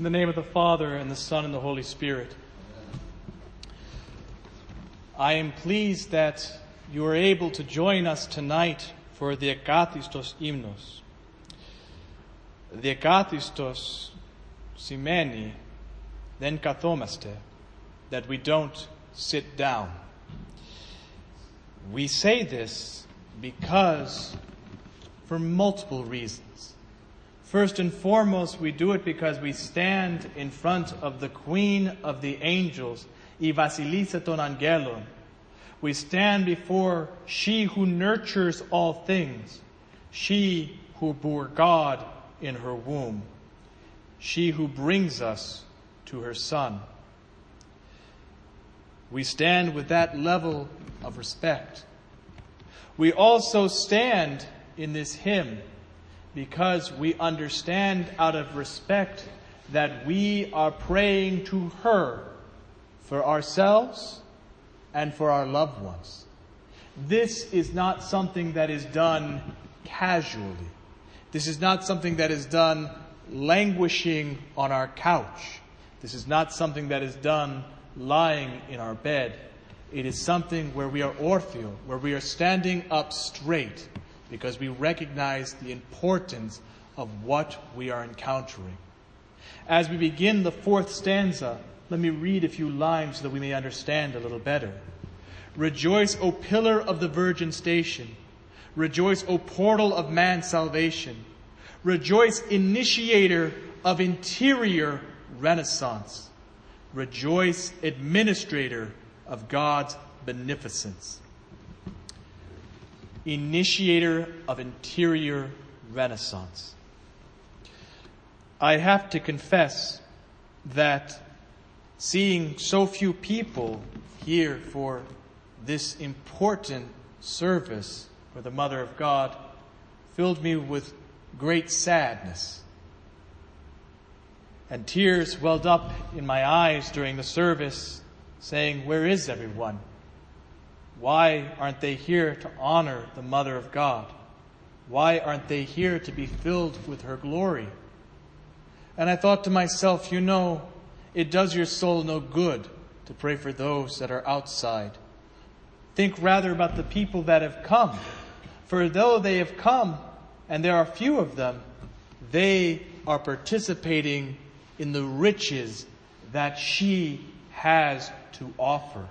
In the name of the Father, and the Son, and the Holy Spirit. I am pleased that you are able to join us tonight for the Akathistos hymnos. The Akathistos simeni then kathomaste, that we don't sit down. We say this because for multiple reasons. First and foremost, we do it because we stand in front of the Queen of the Angels, I Vasilisa ton Angelon. We stand before she who nurtures all things, she who bore God in her womb, she who brings us to her Son. We stand with that level of respect. We also stand in this hymn because we understand out of respect that we are praying to her for ourselves and for our loved ones. This is not something that is done casually. This is not something that is done languishing on our couch. This is not something that is done lying in our bed. It is something where we are ortheo, where we are standing up straight because we recognize the importance of what we are encountering. As we begin the fourth stanza, let me read a few lines so that we may understand a little better. Rejoice, O pillar of the virgin station. Rejoice, O portal of man's salvation. Rejoice, initiator of interior renaissance. Rejoice, administrator of God's beneficence. Initiator of interior renaissance. I have to confess that seeing so few people here for this important service for the Mother of God filled me with great sadness. And tears welled up in my eyes during the service saying, where is everyone? Why aren't they here to honor the Mother of God? Why aren't they here to be filled with her glory? And I thought to myself, you know, it does your soul no good to pray for those that are outside. Think rather about the people that have come. For though they have come, and there are few of them, they are participating in the riches that she has to offer.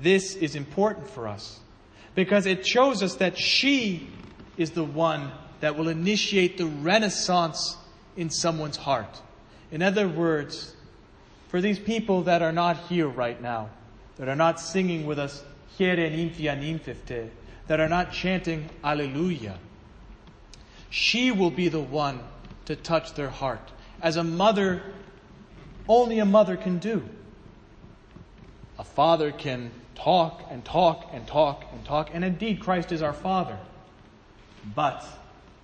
This is important for us because it shows us that she is the one that will initiate the renaissance in someone's heart. In other words, for these people that are not here right now, that are not singing with us, that are not chanting Alleluia, she will be the one to touch their heart. As a mother, only a mother can do. A father can talk and talk and talk and talk, and indeed Christ is our Father. But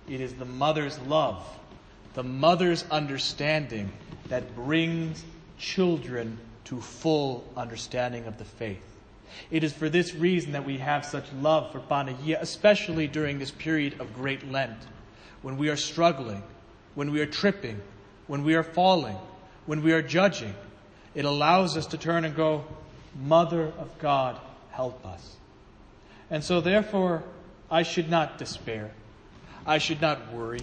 it is the mother's love, the mother's understanding that brings children to full understanding of the faith. It is for this reason that we have such love for Panagia, especially during this period of great Lent, when we are struggling, when we are tripping, when we are falling, when we are judging. It allows us to turn and go, Mother of God, help us. And so therefore, I should not despair. I should not worry,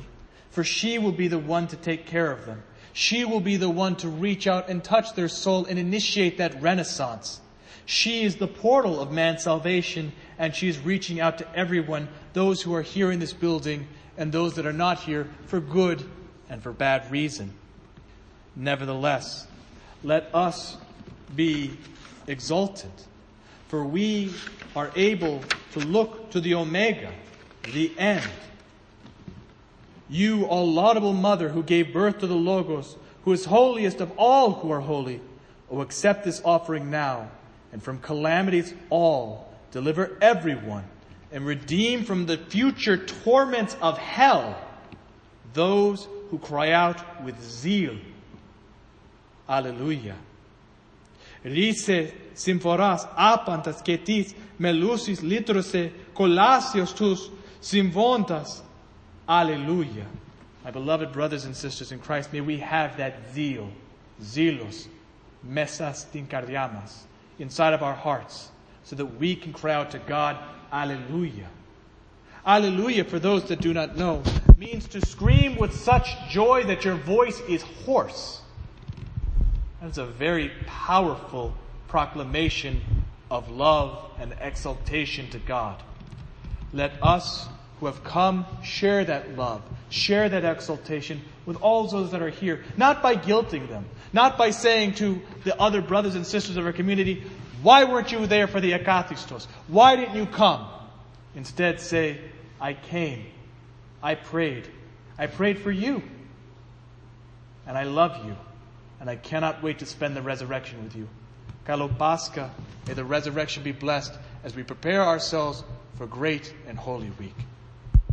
for she will be the one to take care of them. She will be the one to reach out and touch their soul and initiate that renaissance. She is the portal of man's salvation and she is reaching out to everyone, those who are here in this building and those that are not here for good and for bad reason. Nevertheless, let us be exalted, for we are able to look to the Omega, the end. You, all laudable mother who gave birth to the Logos, who is holiest of all who are holy, O accept this offering now, and from calamities all deliver everyone, and redeem from the future torments of hell those who cry out with zeal. Alleluia. Rise symphoras apantas ketis melusis litrose colasios tus symvontas. Alleluia. My beloved brothers and sisters in Christ, may we have that zeal, zelos, mesas tincardiamas, inside of our hearts, so that we can cry out to God, Alleluia. Alleluia, for those that do not know, means to scream with such joy that your voice is hoarse. That is a very powerful proclamation of love and exaltation to God. Let us who have come share that love, share that exaltation with all those that are here, not by guilting them, not by saying to the other brothers and sisters of our community, why weren't you there for the Akathistos? Why didn't you come? Instead say, I came. I prayed. I prayed for you. And I love you. And I cannot wait to spend the resurrection with you. Kalopascha, may the resurrection be blessed as we prepare ourselves for great and holy week.